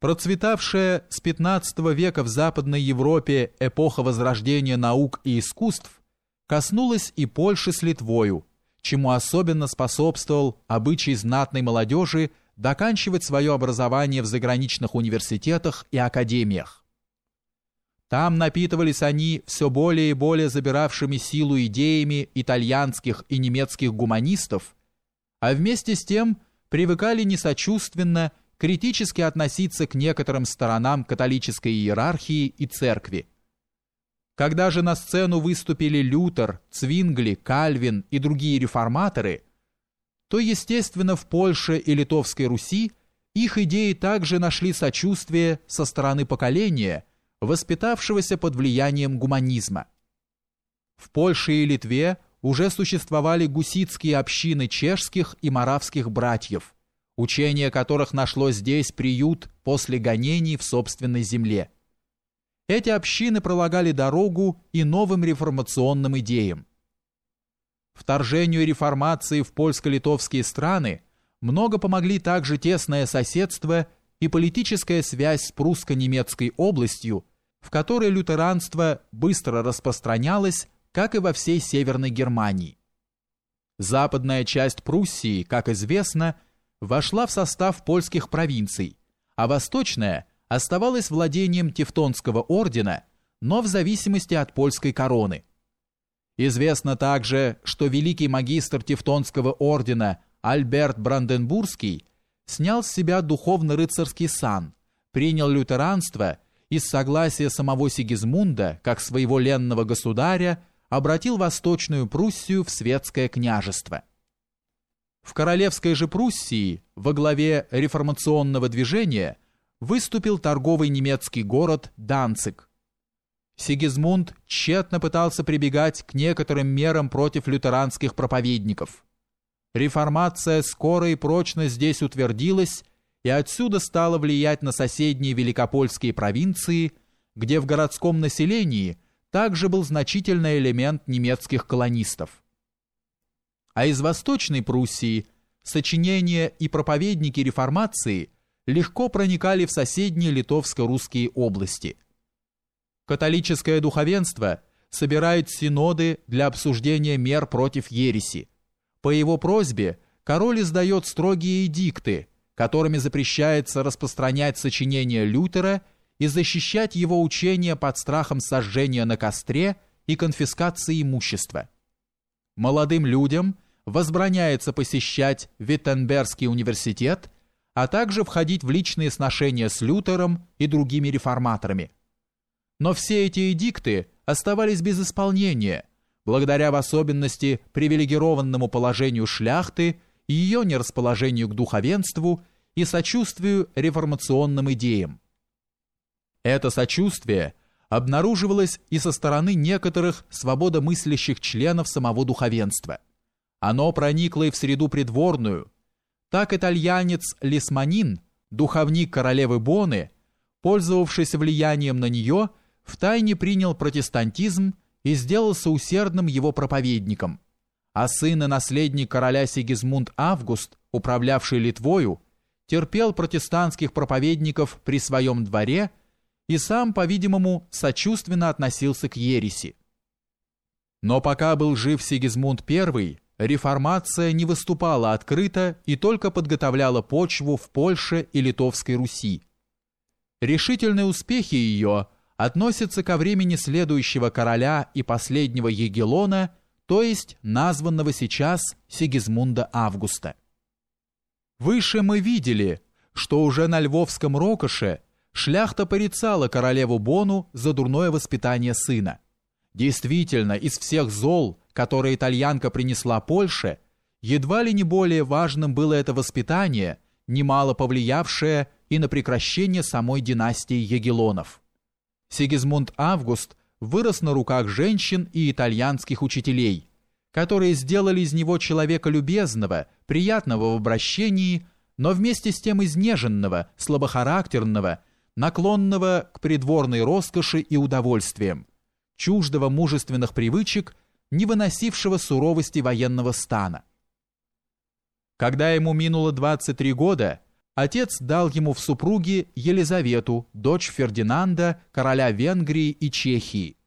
Процветавшая с XV века в Западной Европе эпоха возрождения наук и искусств коснулась и Польши с Литвою, чему особенно способствовал обычай знатной молодежи доканчивать свое образование в заграничных университетах и академиях. Там напитывались они все более и более забиравшими силу идеями итальянских и немецких гуманистов, а вместе с тем привыкали несочувственно критически относиться к некоторым сторонам католической иерархии и церкви. Когда же на сцену выступили Лютер, Цвингли, Кальвин и другие реформаторы, то, естественно, в Польше и Литовской Руси их идеи также нашли сочувствие со стороны поколения, воспитавшегося под влиянием гуманизма. В Польше и Литве уже существовали гуситские общины чешских и моравских братьев – учение которых нашло здесь приют после гонений в собственной земле. Эти общины пролагали дорогу и новым реформационным идеям. Вторжению реформации в польско-литовские страны много помогли также тесное соседство и политическая связь с прусско-немецкой областью, в которой лютеранство быстро распространялось, как и во всей Северной Германии. Западная часть Пруссии, как известно, – вошла в состав польских провинций, а восточная оставалась владением Тевтонского ордена, но в зависимости от польской короны. Известно также, что великий магистр Тевтонского ордена Альберт Бранденбургский снял с себя духовно-рыцарский сан, принял лютеранство и с согласия самого Сигизмунда, как своего ленного государя, обратил Восточную Пруссию в светское княжество. В Королевской же Пруссии во главе реформационного движения выступил торговый немецкий город Данциг. Сигизмунд тщетно пытался прибегать к некоторым мерам против лютеранских проповедников. Реформация скоро и прочно здесь утвердилась и отсюда стала влиять на соседние великопольские провинции, где в городском населении также был значительный элемент немецких колонистов а из Восточной Пруссии сочинения и проповедники реформации легко проникали в соседние литовско-русские области. Католическое духовенство собирает синоды для обсуждения мер против ереси. По его просьбе король издает строгие эдикты, которыми запрещается распространять сочинения Лютера и защищать его учение под страхом сожжения на костре и конфискации имущества. Молодым людям – возбраняется посещать Виттенбергский университет, а также входить в личные сношения с Лютером и другими реформаторами. Но все эти эдикты оставались без исполнения, благодаря в особенности привилегированному положению шляхты и ее нерасположению к духовенству и сочувствию реформационным идеям. Это сочувствие обнаруживалось и со стороны некоторых свободомыслящих членов самого духовенства – оно проникло и в среду придворную. Так итальянец Лисманин, духовник королевы Боны, пользовавшийся влиянием на нее, втайне принял протестантизм и сделался усердным его проповедником. А сын и наследник короля Сигизмунд Август, управлявший Литвою, терпел протестантских проповедников при своем дворе и сам, по-видимому, сочувственно относился к ереси. Но пока был жив Сигизмунд I, реформация не выступала открыто и только подготовляла почву в Польше и Литовской Руси. Решительные успехи ее относятся ко времени следующего короля и последнего Егелона, то есть названного сейчас Сигизмунда Августа. Выше мы видели, что уже на Львовском рокоше шляхта порицала королеву Бону за дурное воспитание сына. Действительно, из всех зол – которое итальянка принесла Польше, едва ли не более важным было это воспитание, немало повлиявшее и на прекращение самой династии Егелонов. Сигизмунд Август вырос на руках женщин и итальянских учителей, которые сделали из него человека любезного, приятного в обращении, но вместе с тем изнеженного, слабохарактерного, наклонного к придворной роскоши и удовольствиям, чуждого мужественных привычек не выносившего суровости военного стана. Когда ему минуло 23 года, отец дал ему в супруги Елизавету, дочь Фердинанда, короля Венгрии и Чехии,